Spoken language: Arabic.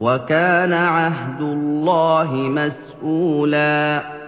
وَكَانَ عَهْدُ اللَّهِ مَسْئُولًا